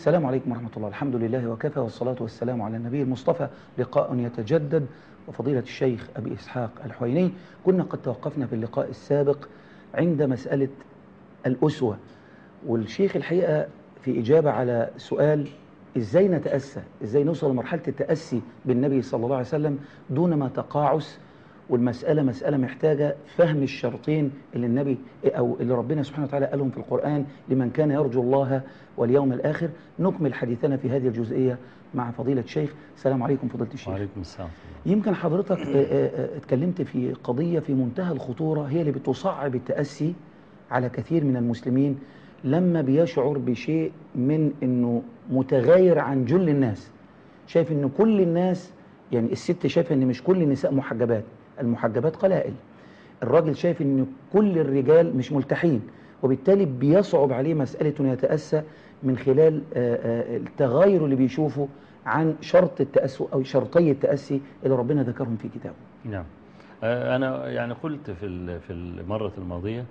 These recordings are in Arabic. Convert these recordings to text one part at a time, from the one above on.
السلام عليكم ورحمة الله. الحمد لله وكفى والصلاة والسلام على النبي المصطفى. لقاء يتجدد وفضيلة الشيخ أبي إسحاق الحويني. كنا قد توقفنا في اللقاء السابق عند مسألة الأسوة. والشيخ الحقيقة في إجابة على سؤال إزاي نتأسى؟ إزاي نوصل لمرحلة التأسي بالنبي صلى الله عليه وسلم دون ما تقاعس والمسألة مسألة محتاجة فهم الشرطين اللي النبي أو اللي ربنا سبحانه وتعالى قالهم في القرآن لمن كان يرجو الله واليوم الآخر. نكمل حديثنا في هذه الجزئية مع فضيلة الشيخ. السلام عليكم فضيلة الشيخ. وعليكم السلام يمكن حضرتك آه، آه، آه، اتكلمت في قضية في منتهى الخطورة هي اللي بتصعب التأسي على كثير من المسلمين لما بيشعر بشيء من إنه متغاير عن جل الناس. شايف إن كل الناس يعني الست شايفة إن مش كل النساء محجبات. المحجبات قلائل. الراجل شايف إن كل الرجال مش ملتحين وبالتالي بيصعب عليه مسألة إنه يتأسى من خلال آه، آه، التغاير اللي بيشوفه عن شرط التأسي أو شرطي التأسي اللي ربنا ذكرهم في كتابه. نعم. آه، أنا يعني قلت في في المرة الماضية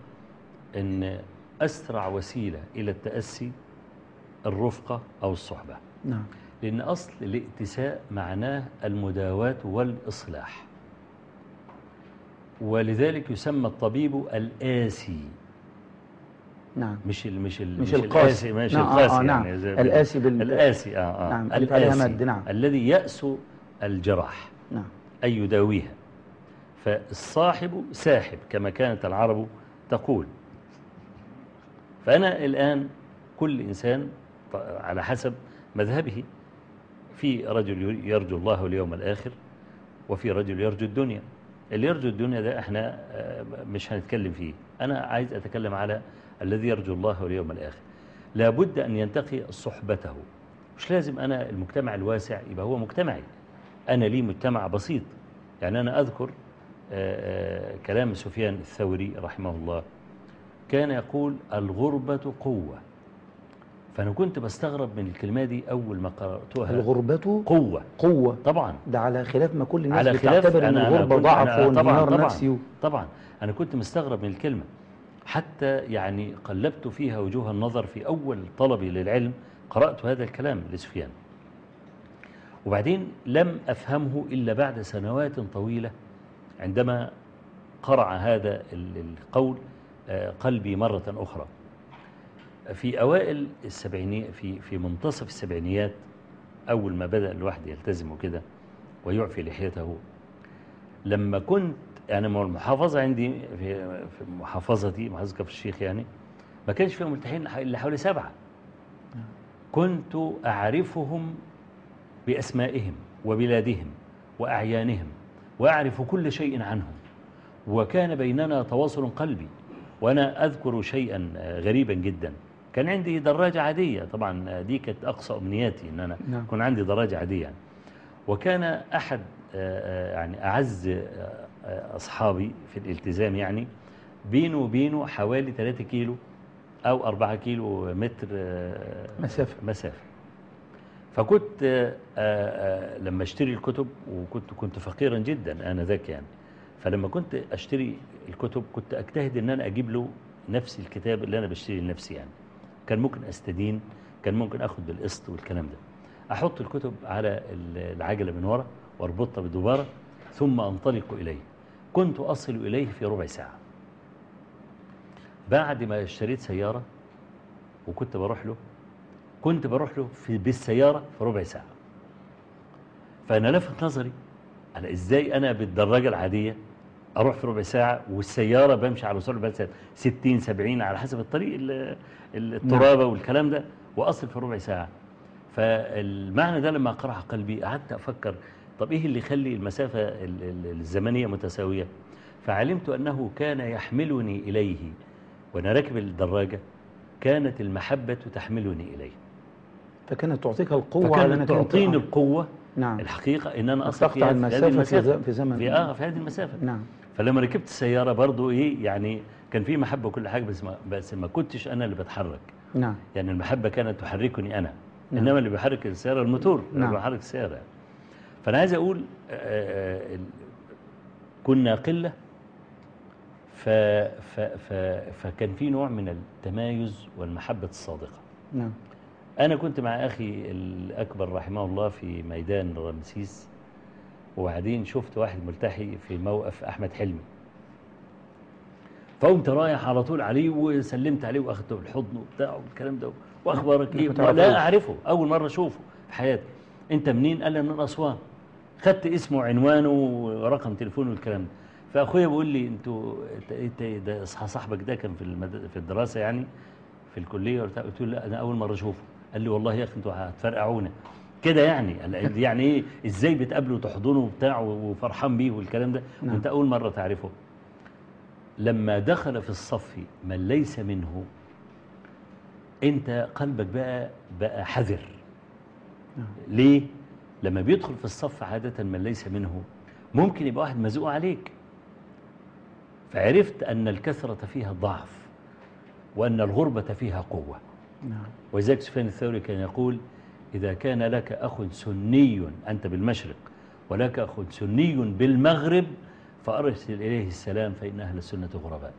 إن أسرع وسيلة إلى التأسي الرفقة أو الصحبة. نعم. لأن أصل الائتساء معناه المداواة والإصلاح. ولذلك يسمى الطبيب الآسي. نعم. مش ال مش ال مش القاسي. مش نعم، آه، القاسي آه، نعم. يعني زي- الآسي بال- الآسي آه آه نعم، الآسي. مد، نعم. الذي يأس الجراح. نعم. أي يداويها. فالصاحب ساحب كما كانت العرب تقول. فأنا الآن كل إنسان على حسب مذهبه. في رجل يرجو الله اليوم الآخر وفي رجل يرجو الدنيا. اللي يرجو الدنيا ده إحنا آه، مش هنتكلم فيه. أنا عايز أتكلم على الذي يرجو الله اليوم الآخر. لابد أن ينتقي صحبته. مش لازم أنا المجتمع الواسع يبقى هو مجتمعي. أنا لي مجتمع بسيط؟ يعني أنا أذكر آه، آه، كلام سفيان الثوري رحمه الله. كان يقول الغربة قوة. فأنا كنت بستغرب من الكلمة دي أول ما قرأتها الغربة قوة. قوة. طبعا. ده على خلاف ما كل الناس على خلاف بتعتبر أنا الغربة ضعف وانهيار طبعا. نفسي. طبعا. أنا كنت مستغرب من الكلمة. حتى يعني قلبت فيها وجوه النظر في أول طلبي للعلم قرأت هذا الكلام لسفيان. وبعدين لم أفهمه إلا بعد سنوات طويلة عندما قرع هذا ال- القول آه، قلبي مرة أخرى. في أوائل السبعينيات في في منتصف السبعينيات أول ما بدأ الواحد يلتزم وكده ويعفي لحيته. لما كنت يعني المحافظة عندي في في محافظتي محافظة كفر الشيخ يعني ما كانش فيها ملتحين إلا حوالي سبعة. كنت أعرفهم بأسمائهم وبلادهم وأعيانهم وأعرف كل شيء عنهم. وكان بيننا تواصل قلبي وأنا أذكر شيئا غريبا جدا. كان عندي دراجة عادية طبعا دي كانت أقصى أمنياتي أن أنا نعم. يكون عندي دراجة عادية يعني. وكان أحد آه، آه، يعني أعز آه، أصحابي في الالتزام يعني بينه وبينه حوالي 3 كيلو أو 4 كيلو متر مسافة. مسافة فكنت لما أشتري الكتب وكنت كنت فقيرا جدا آنذاك يعني فلما كنت أشتري الكتب كنت أجتهد إن أنا أجيب له نفس الكتاب اللي أنا بشتري لنفسي يعني كان ممكن أستدين كان ممكن آخد بالقسط والكلام ده. أحط الكتب على ال- العجلة من ورا وأربطها بدباره ثم أنطلق إليه. كنت أصل إليه في ربع ساعة. بعد ما اشتريت سيارة وكنت بروح له كنت بروح له في بالسيارة في ربع ساعة. فأنا لفت نظري أنا إزاي أنا بالدراجة العادية أروح في ربع ساعة والسيارة بمشي على سرعه مثلا 60 70 على حسب الطريق ال- ال- الترابة والكلام ده واصل في ربع ساعة. فالمعنى ده لما قرح قلبي قعدت أفكر طب إيه اللي يخلي المسافة ال- ال- الزمنية متساوية؟ فعلمت انه كان يحملني إليه وأنا راكب الدراجة كانت المحبة تحملني إليه. فكانت تعطيك القوة على فكانت تعطيني آه. القوة نعم. الحقيقة إن أنا أن اصل تقطع المسافة في في زمن. في آه في هذه المسافة. نعم. فلما ركبت السيارة برضو إيه يعني كان في محبة وكل حاجة بس ما بس ما كنتش أنا اللي بتحرك. نعم. يعني المحبة كانت تحركني أنا. نعم. إنما اللي بيحرك السيارة الموتور اللي نعم. بيحرك السيارة. فأنا عايز أقول آه، آه، ال- كنا قلة. ف ف ف فكان في نوع من التمايز والمحبة الصادقة. نعم. أنا كنت مع أخي الأكبر رحمه الله في ميدان رمسيس وبعدين شفت واحد ملتحي في موقف أحمد حلمي. فقمت رايح على طول عليه وسلمت عليه واخدته بالحضن وبتاع والكلام ده. وأخبارك إيه. لا أعرفه. أول مرة أشوفه في حياتي. أنت منين؟ قال لي من أسوان. خدت اسمه وعنوانه ورقم تليفونه والكلام ده. فأخويا بيقول لي أنتوا انت ده صاحبك ده كان في. في الدراسة يعني في الكلية قلت له لا أنا أول مرة أشوفه. قال لي والله يا أخي أنتوا هتفرقعونا. كده يعني يعني إيه؟ إزاي بتقابله وتحضنه وبتاع وفرحان بيه والكلام ده؟ نعم. وأنت أول مرة تعرفه. لما دخل في الصف من ليس منه أنت قلبك بقى بقى حذر. نعم. ليه؟ لما بيدخل في الصف عادة من ليس منه ممكن يبقى واحد مزقوق عليك. فعرفت أن الكثرة فيها ضعف وأن الغربة فيها قوة. نعم. ولذلك سفيان الثوري كان يقول إذا كان لك أخ سني أنت بالمشرق ولك أخ سني بالمغرب فأرسل إليه السلام فإن أهل السنة غرباء.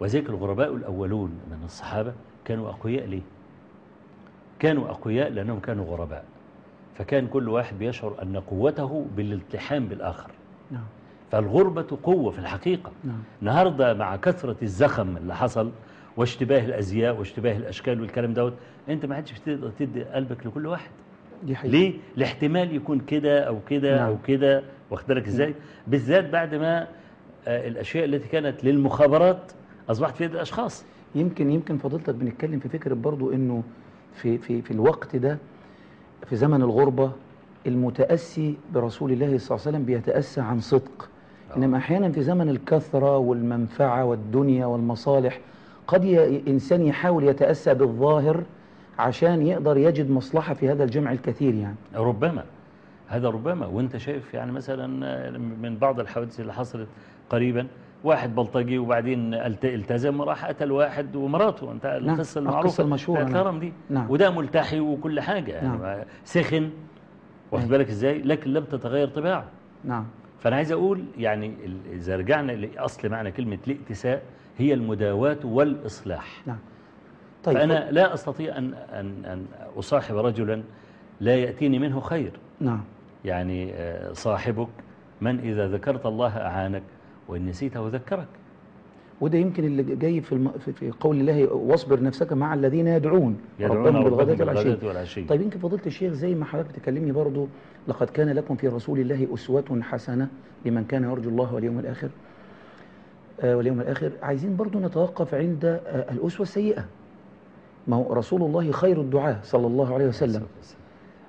وذلك الغرباء الأولون من الصحابة كانوا أقوياء ليه؟ كانوا أقوياء لأنهم كانوا غرباء. فكان كل واحد بيشعر أن قوته بالالتحام بالآخر. نعم. فالغربة قوة في الحقيقة. نعم. النهاردة مع كثرة الزخم اللي حصل واشتباه الأزياء واشتباه الأشكال والكلام دوت أنت ما عادش بتقدر تدي قلبك لكل واحد دي حقيقة ليه؟ الاحتمال يكون كده أو كده نعم. أو كده واخد بالك إزاي؟ بالذات بعد ما آه، الأشياء التي كانت للمخابرات أصبحت في يد الأشخاص يمكن يمكن فضيلتك بنتكلم في فكرة برضو إنه في في في الوقت ده في زمن الغربة المتأسي برسول الله صلى الله عليه وسلم بيتأسى عن صدق آه. إنما أحيانا في زمن الكثرة والمنفعة والدنيا والمصالح قد ي- إنسان يحاول يتأسى بالظاهر عشان يقدر يجد مصلحة في هذا الجمع الكثير يعني ربما هذا ربما وأنت شايف يعني مثلا من بعض الحوادث اللي حصلت قريبا واحد بلطجي وبعدين الت- التزم وراح قتل واحد ومراته أنت نعم، القصة القصة المعروفة المشهورة، بتاعت نعم. دي نعم. وده ملتحي وكل حاجة يعني نعم. ما- سخن واخد نعم. بالك إزاي لكن لم تتغير طباعه نعم فأنا عايز أقول يعني إذا رجعنا لأصل معنى كلمة الائتساء هي المداواة والإصلاح. نعم. طيب. فأنا لا أستطيع ان ان أن أصاحب رجلا لا يأتيني منه خير. نعم. يعني آه، صاحبك من إذا ذكرت الله أعانك وإن نسيته ذكرك. وده يمكن اللي جاي في الم... في- قول الله واصبر نفسك مع الذين يدعون يدعون ربهم بالغداة والعشي. طيب يمكن فضيلة الشيخ زي ما حضرتك بتكلمني برضو لقد كان لكم في رسول الله أسوة حسنة لمن كان يرجو الله واليوم الآخر. واليوم الآخر. عايزين برضو نتوقف عند آه الأسوة السيئة. ما هو رسول الله خير الدعاء صلى الله عليه وسلم.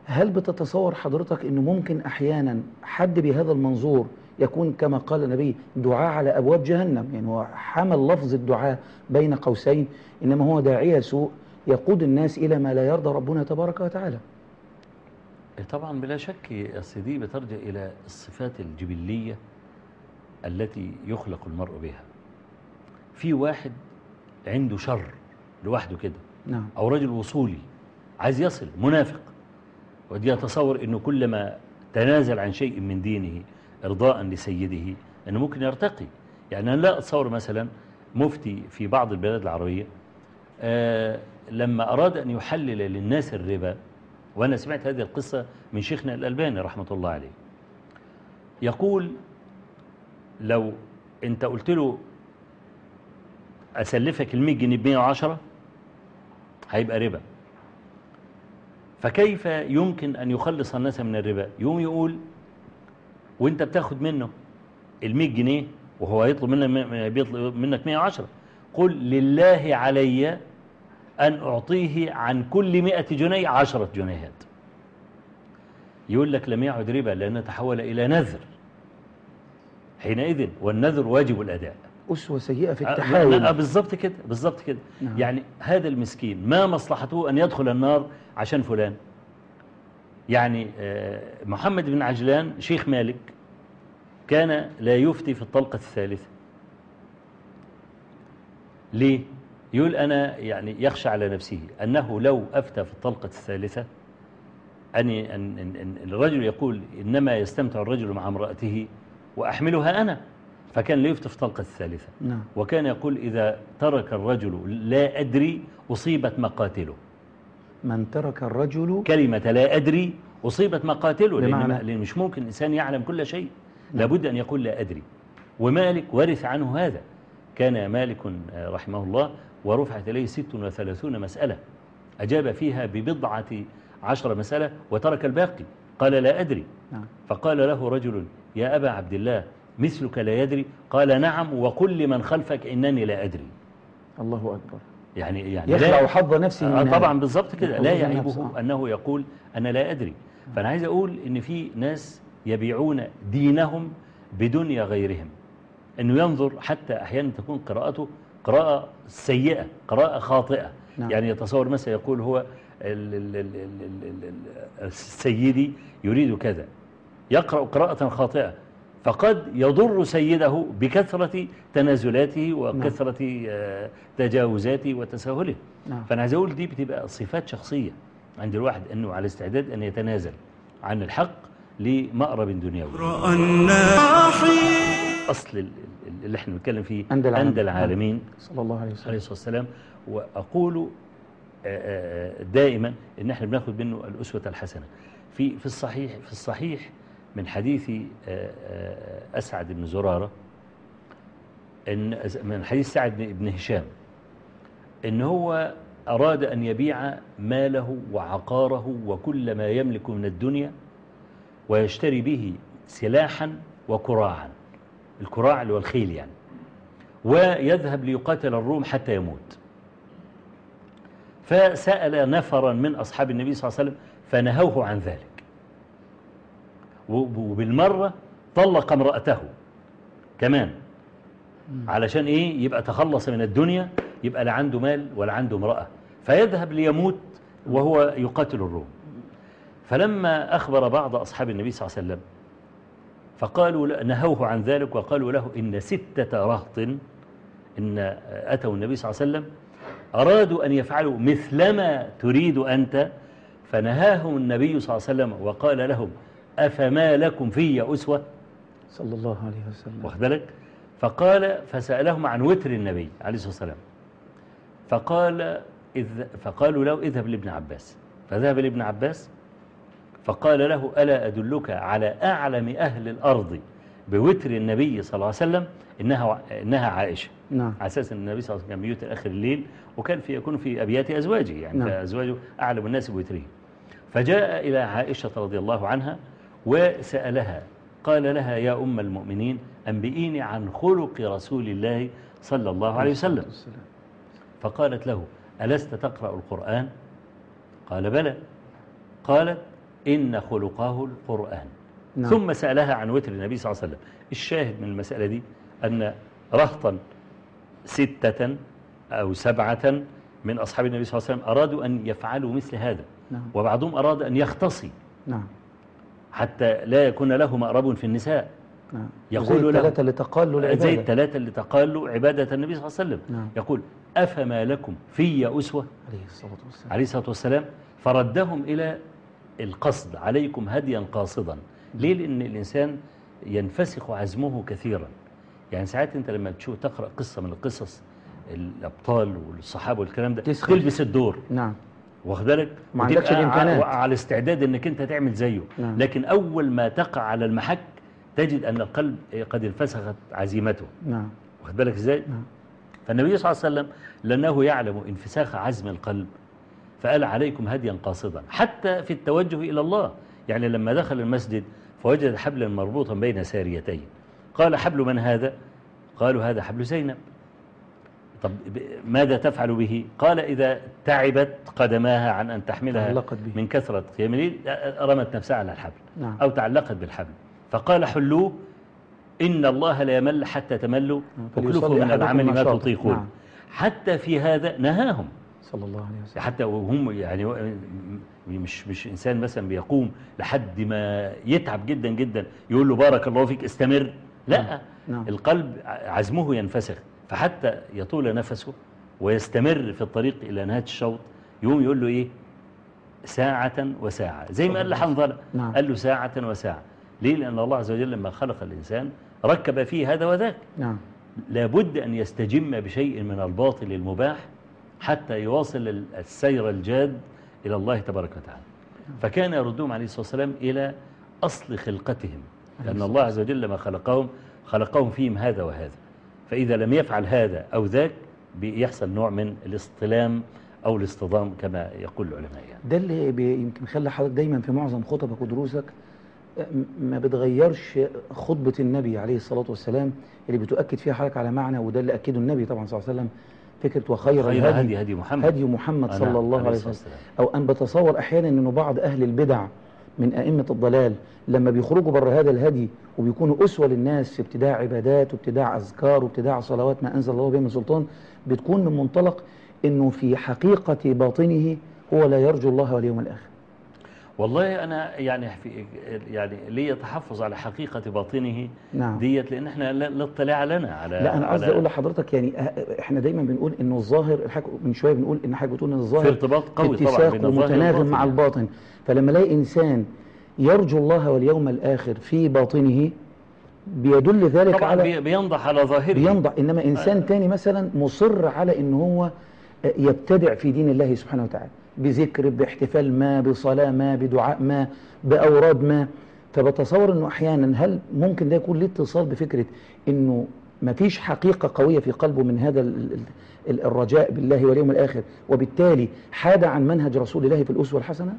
هل بتتصور حضرتك أنه ممكن أحيانا حد بهذا المنظور يكون كما قال النبي دعاء على أبواب جهنم؟ يعني هو حمل لفظ الدعاء بين قوسين إنما هو داعية سوء يقود الناس إلى ما لا يرضى ربنا تبارك وتعالى. طبعا بلا شك يا سيدي بترجع إلى الصفات الجبلية التي يخلق المرء بها. في واحد عنده شر لوحده كده نعم. أو رجل وصولي عايز يصل منافق ودي يتصور أنه كلما تنازل عن شيء من دينه إرضاء لسيده أنه ممكن يرتقي. يعني أنا لا أتصور مثلا مفتي في بعض البلاد العربية آه لما أراد أن يحلل للناس الربا وأنا سمعت هذه القصة من شيخنا الألباني رحمة الله عليه يقول لو أنت قلت له أسلفك المية جنيه ب 110 هيبقى ربا. فكيف يمكن أن يخلص الناس من الربا؟ يوم يقول وانت بتاخد منه ال100 جنيه وهو يطلب منك بيطلب منك 110 قل لله علي أن أعطيه عن كل 100 جنيه 10 جنيهات. يقول لك لم يعد ربا لأنه تحول إلى نذر. حينئذ والنذر واجب الأداء. أسوة سيئة في التحاول آه، بالظبط كده بالظبط كده. نعم. يعني هذا المسكين ما مصلحته أن يدخل النار عشان فلان؟ يعني آه، محمد بن عجلان شيخ مالك كان لا يفتي في الطلقة الثالثة. ليه؟ يقول أنا يعني يخشى على نفسه أنه لو أفتى في الطلقة الثالثة أن الرجل يقول إنما يستمتع الرجل مع امرأته وأحملها أنا. فكان لا يفتي في الطلقة الثالثة. نعم. وكان يقول إذا ترك الرجل لا أدري أصيبت مقاتله. من ترك الرجل كلمة لا أدري أصيبت مقاتله لأن؟ لأن مش ممكن الإنسان يعلم كل شيء. لابد أن يقول لا أدري. ومالك ورث عنه هذا. كان مالك آه، رحمه الله ورفعت إليه ست وثلاثون مسألة. أجاب فيها ببضعة عشر مسألة وترك الباقي. قال لا أدري. نعم. فقال له رجل يا أبا عبد الله مثلك لا يدري. قال نعم وكل من خلفك إنني لا أدري. الله أكبر. يعني يعني يخلع حظ نفسه آه طبعا بالظبط كده. لا يعيبه أنه يقول أنا لا أدري. فأنا عايز أقول إن في ناس يبيعون دينهم بدنيا غيرهم. أنه ينظر حتى أحيانا تكون قراءته قراءة سيئة قراءة خاطئة. نعم. يعني يتصور مثلا يقول هو السيدي سيدي يريد كذا. يقرأ قراءة خاطئة. فقد يضر سيده بكثرة تنازلاته وكثرة آه، تجاوزاته وتساهله. نعم. فأنا عايز أقول دي بتبقى صفات شخصية عند الواحد أنه على استعداد أن يتنازل عن الحق لمأرب دنيوي. أصل ال- ال- اللي إحنا بنتكلم فيه أندى العالمين. أندى العالمين. صلى الله عليه عليه وسلم الصلاة والسلام. وأقول آه، آه، دائما إن إحنا بناخد منه الأسوة الحسنة. في في الصحيح في الصحيح من حديث آه، آه، أسعد بن زرارة إن من حديث سعد بن- هشام إن هو أراد أن يبيع ماله وعقاره وكل ما يملك من الدنيا ويشتري به سلاحا وكراعا الكراع اللي هو الخيل يعني ويذهب ليقاتل الروم حتى يموت. فسأل نفرا من أصحاب النبي صلى الله عليه وسلم فنهوه عن ذلك. وبالمرة طلق امرأته كمان. علشان إيه؟ يبقى تخلص من الدنيا يبقى لا عنده مال ولا عنده امرأة. فيذهب ليموت وهو يقاتل الروم. فلما أخبر بعض أصحاب النبي صلى الله عليه وسلم فقالوا نهوه عن ذلك وقالوا له إن ستة رهط إن أتوا النبي صلى الله عليه وسلم أرادوا أن يفعلوا مثلما تريد أنت فنهاهم النبي صلى الله عليه وسلم وقال لهم أفما لكم في أسوة؟ صلى الله عليه وسلم. واخد بالك؟ فقال فسألهم عن وتر النبي عليه الصلاة والسلام. فقال إذ فقالوا له اذهب لابن عباس. فذهب لابن عباس فقال له ألا أدلك على أعلم أهل الأرض بوتر النبي صلى الله عليه وسلم؟ إنها, إنها عائشة. نعم. على أساس أن النبي صلى الله عليه وسلم كان بيوتر آخر الليل وكان في يكون في أبيات أزواجه يعني نعم. فأزواجه أعلم الناس بوتره. فجاء إلى عائشة رضي الله عنها وسألها قال لها يا أم المؤمنين أنبئيني عن خلق رسول الله صلى الله عليه وسلم. فقالت له ألست تقرأ القرآن؟ قال بلى. قالت إن خلقه القرآن. نعم. ثم سألها عن وتر النبي صلى الله عليه وسلم. الشاهد من المسألة دي أن رهطا ستة أو سبعة من أصحاب النبي صلى الله عليه وسلم أرادوا أن يفعلوا مثل هذا. نعم. وبعضهم أراد أن يختصي. نعم. حتى لا يكون له مأرب في النساء. نعم. يقول زي الثلاثة اللي تقالوا زي العبادة الثلاثة اللي تقالوا عبادة النبي صلى الله عليه وسلم. نعم. يقول أفما لكم في أسوة؟ عليه الصلاة والسلام. عليه الصلاة والسلام. فردهم إلى القصد عليكم هديا قاصدا. ليه؟ لأن الإنسان ينفسخ عزمه كثيرا. يعني ساعات أنت لما تشوف تقرأ قصة من القصص الأبطال والصحابة والكلام ده. تلبس الدور. نعم. واخد بالك؟ ما عندكش. ع- على استعداد إنك أنت تعمل زيه. نعم. لكن أول ما تقع على المحك تجد أن القلب قد انفسخت عزيمته. نعم. واخد بالك إزاي؟ نعم. فالنبي صلى الله عليه وسلم لأنه يعلم انفساخ عزم القلب فقال عليكم هديا قاصدا حتى في التوجه إلى الله. يعني لما دخل المسجد فوجد حبلا مربوطا بين ساريتين. قال حبل من هذا؟ قالوا هذا حبل زينب. طب ماذا تفعل به قال إذا تعبت قدماها عن أن تحملها. من كثرة قيام الليل رمت نفسها على الحبل نعم. أو تعلقت بالحبل فقال حلوة إن الله لا يمل حتى تملوا نعم. وكلفوا من العمل ما. تطيقون نعم. حتى في هذا نهاهم صلى الله عليه وسلم حتى وهم يعني مش مش إنسان مثلا بيقوم لحد ما يتعب جدا جدا يقول له بارك الله فيك استمر لا نعم. القلب عزمه ينفسخ فحتى يطول نفسه ويستمر في الطريق إلى نهاية الشوط يقوم يقول له إيه؟ ساعة وساعة. زي ما قال لحنظلة. نعم. قال له ساعة وساعة. ليه؟ لأن الله عز وجل لما خلق الإنسان ركب فيه هذا وذاك. نعم. لابد أن يستجم بشيء من الباطل المباح حتى يواصل السير الجاد إلى الله تبارك وتعالى. فكان يردهم عليه الصلاة والسلام إلى أصل خلقتهم. لأن الله عز وجل لما خلقهم خلقهم فيهم هذا وهذا. فإذا لم يفعل هذا أو ذاك بيحصل نوع من الاصطلام أو الاصطدام كما يقول العلماء يعني. ده اللي يمكن خلى حضرتك دايما في معظم خطبك ودروسك ما بتغيرش خطبة النبي عليه الصلاة والسلام اللي بتؤكد فيها حضرتك على معنى وده اللي أكده النبي طبعا صلى الله عليه وسلم فكرة وخير الهدي هدي هدي محمد هدي محمد صلى الله عليه وسلم. أو أن بتصور أحيانا أنه بعض أهل البدع من أئمة الضلال لما بيخرجوا بره هذا الهدي وبيكونوا أسوة للناس في ابتداع عبادات وابتداع أذكار وابتداع صلوات ما أنزل الله بها من سلطان بتكون من منطلق أنه في حقيقة باطنه هو لا يرجو الله واليوم الآخر. والله أنا يعني في يعني لي تحفظ على حقيقة باطنه نعم. ديت لأن إحنا لا لا اطلاع لنا على لا أنا قصدي أقول لحضرتك يعني أه- إحنا دايما بنقول انه الظاهر الحاجة من شوية بنقول إن حاجة بتقول إن في الظاهر ارتباط قوي طبعا اتساق بين ومتناغم مع يعني. الباطن. فلما ألاقي إنسان يرجو الله واليوم الآخر في باطنه بيدل ذلك طبعا على بي- بينضح على ظاهره. بينضع إنما إنسان آه. تاني مثلا مصر على إن هو يبتدع في دين الله سبحانه وتعالى. بذكر باحتفال ما بصلاة ما بدعاء ما بأوراد ما. فبتصور إنه أحيانا هل ممكن ده يكون ليه اتصال بفكرة إنه ما فيش حقيقة قوية في قلبه من هذا ال- ال- ال- الرجاء بالله واليوم الآخر وبالتالي حاد عن منهج رسول الله في الأسوة الحسنة؟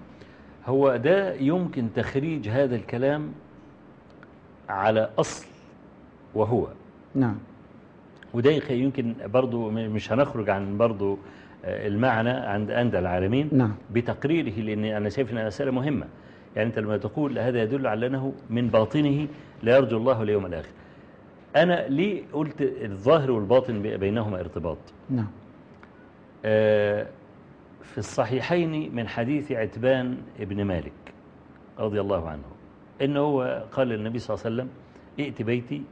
هو ده يمكن تخريج هذا الكلام على أصل وهو. نعم. وده يمكن برضو مش هنخرج عن برضو المعنى عند عند العالمين نعم. بتقريره لأن أنا شايف أنها مسألة مهمة. يعني أنت لما تقول هذا يدل على أنه من باطنه لا يرجو الله اليوم الآخر. أنا ليه قلت الظاهر والباطن بي- بينهما ارتباط؟ نعم. آه، في الصحيحين من حديث عتبان ابن مالك رضي الله عنه إنه هو قال للنبي صلى الله عليه وسلم ائت بيتي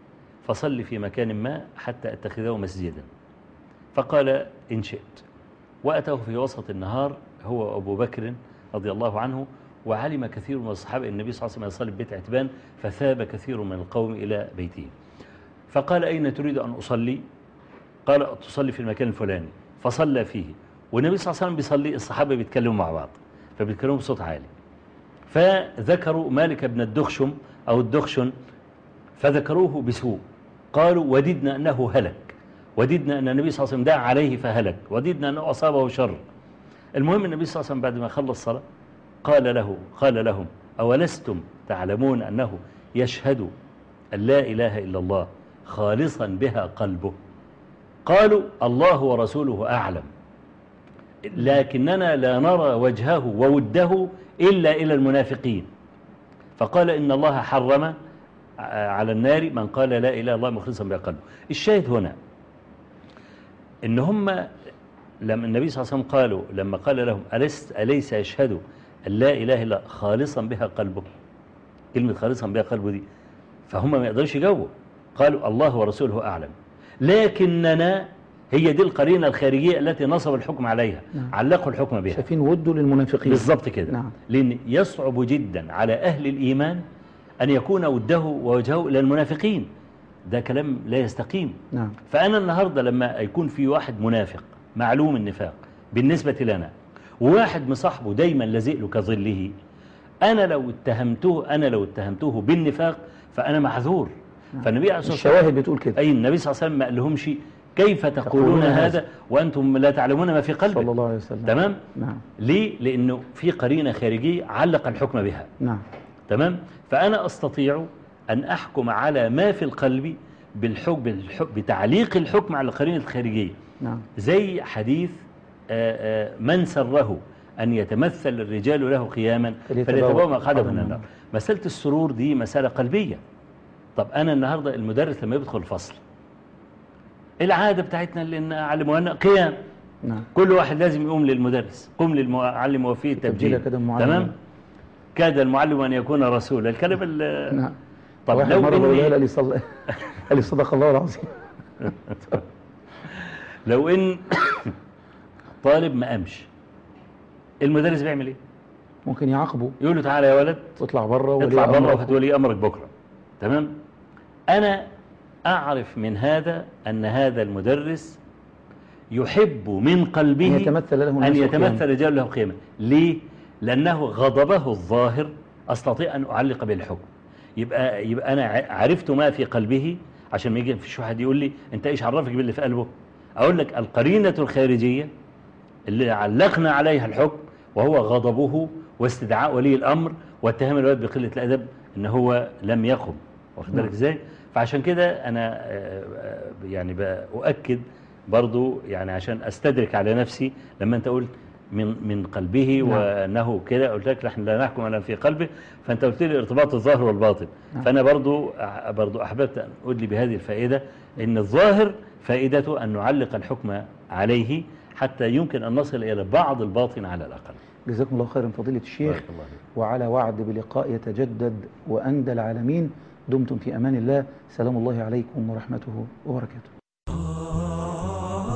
فصل في مكان ما حتى أتخذه مسجدا. فقال إن شئت. وأتاه في وسط النهار هو أبو بكر رضي الله عنه وعلم كثير من الصحابة النبي صلى الله عليه وسلم يصلي بيت عتبان فثاب كثير من القوم إلى بيته. فقال أين تريد أن أصلي؟ قال تصلي في المكان الفلاني. فصلى فيه. والنبي صلى الله عليه وسلم بيصلي الصحابة بيتكلموا مع بعض فبيتكلموا بصوت عالي. فذكروا مالك بن الدخشم أو الدخشن فذكروه بسوء. قالوا وددنا أنه هلك. وددنا أن النبي صلى الله عليه وسلم دعا عليه فهلك وددنا أنه أصابه شر. المهم النبي صلى الله عليه وسلم بعد ما خلص الصلاة قال له قال لهم أولستم تعلمون أنه يشهد أن لا إله إلا الله خالصا بها قلبه؟ قالوا الله ورسوله أعلم. لكننا لا نرى وجهه ووده إلا إلى المنافقين. فقال إن الله حرم على النار من قال لا إله الله مخلصا بها قلبه. الشاهد هنا إن هم لما النبي صلى الله عليه وسلم قالوا لما قال لهم أليس, أليس يشهد أن لا إله إلا خالصا بها قلبه؟ كلمة خالصا بها قلبه دي. فهم ما يقدرش يجاوبوا. قالوا الله ورسوله أعلم. لكننا هي دي القرينة الخارجية التي نصب الحكم عليها. نعم. علقوا الحكم بها. شايفين وده للمنافقين. بالضبط كده. نعم. لأن يصعب جدا على أهل الإيمان أن يكون وده ووجهه إلى المنافقين. ده كلام لا يستقيم. نعم. فأنا النهاردة لما يكون في واحد منافق معلوم النفاق بالنسبة لنا وواحد مصاحبه دايما لازق له كظله أنا لو اتهمته أنا لو اتهمته بالنفاق فأنا معذور. فالنبي عليه الصلاة والسلام الشواهد بتقول كده. أي النبي صلى الله عليه وسلم ما قالهمش كيف تقولون. هذا وأنتم لا تعلمون ما في قلبك. صلى الله عليه وسلم. تمام؟ نعم. ليه؟ لأنه في قرينة خارجية علق الحكم بها. نعم. تمام؟ فأنا أستطيع أن أحكم على ما في القلب بالحكم, بتعليق الحكم على القرينة الخارجية. نعم. زي حديث آه، آه، من سره أن يتمثل الرجال له قياما فليتبوأ مقعده من النار. مسألة السرور دي مسألة قلبية. طب أنا النهاردة المدرس لما يدخل الفصل العادة بتاعتنا اللي نعلموها قيام. نعم. كل واحد لازم يقوم للمدرس. قم للمعلم وفيه تبجيل التبجيل. تمام؟ كاد المعلم أن يكون رسولا. الكلام ال- نعم. طب واحد لو مرة قال لي صل... قال لي صدق الله العظيم. لو إن طالب ما قامش المدرس بيعمل إيه؟ ممكن يعاقبه. يقول له تعالى يا ولد واطلع بره اطلع بره أمرك. وهات ولي أمرك بكرة. تمام؟ أنا أعرف من هذا أن هذا المدرس يحب من قلبه أن يتمثل له قياما. يتمثل رجال له قيما ليه؟ لأنه غضبه الظاهر أستطيع أن أعلق بالحكم. يبقى, يبقى أنا عرفت ما في قلبه عشان ما يجي في واحد يقول لي أنت إيش عرفك باللي في قلبه؟ أقول لك القرينة الخارجية اللي علقنا عليها الحكم وهو غضبه واستدعاء ولي الأمر واتهام الولد بقلة الأدب إن هو لم يقم. واخد بالك نعم. إزاي؟ فعشان كده أنا آه، آه، يعني بأؤكد برضو يعني عشان أستدرك على نفسي لما أنت قلت من من قلبه نعم. وأنه كده قلت لك نحن لا نحكم على في قلبه فأنت قلت لي ارتباط الظاهر والباطن نعم. فأنا برضو برضو أحببت أن أدلي بهذه الفائدة إن الظاهر فائدته أن نعلق الحكم عليه حتى يمكن أن نصل إلى بعض الباطن على الأقل جزاكم الله خيرا فضيلة الشيخ الله. وعلى وعد بلقاء يتجدد وأندى العالمين دمتم في أمان الله سلام الله عليكم ورحمته وبركاته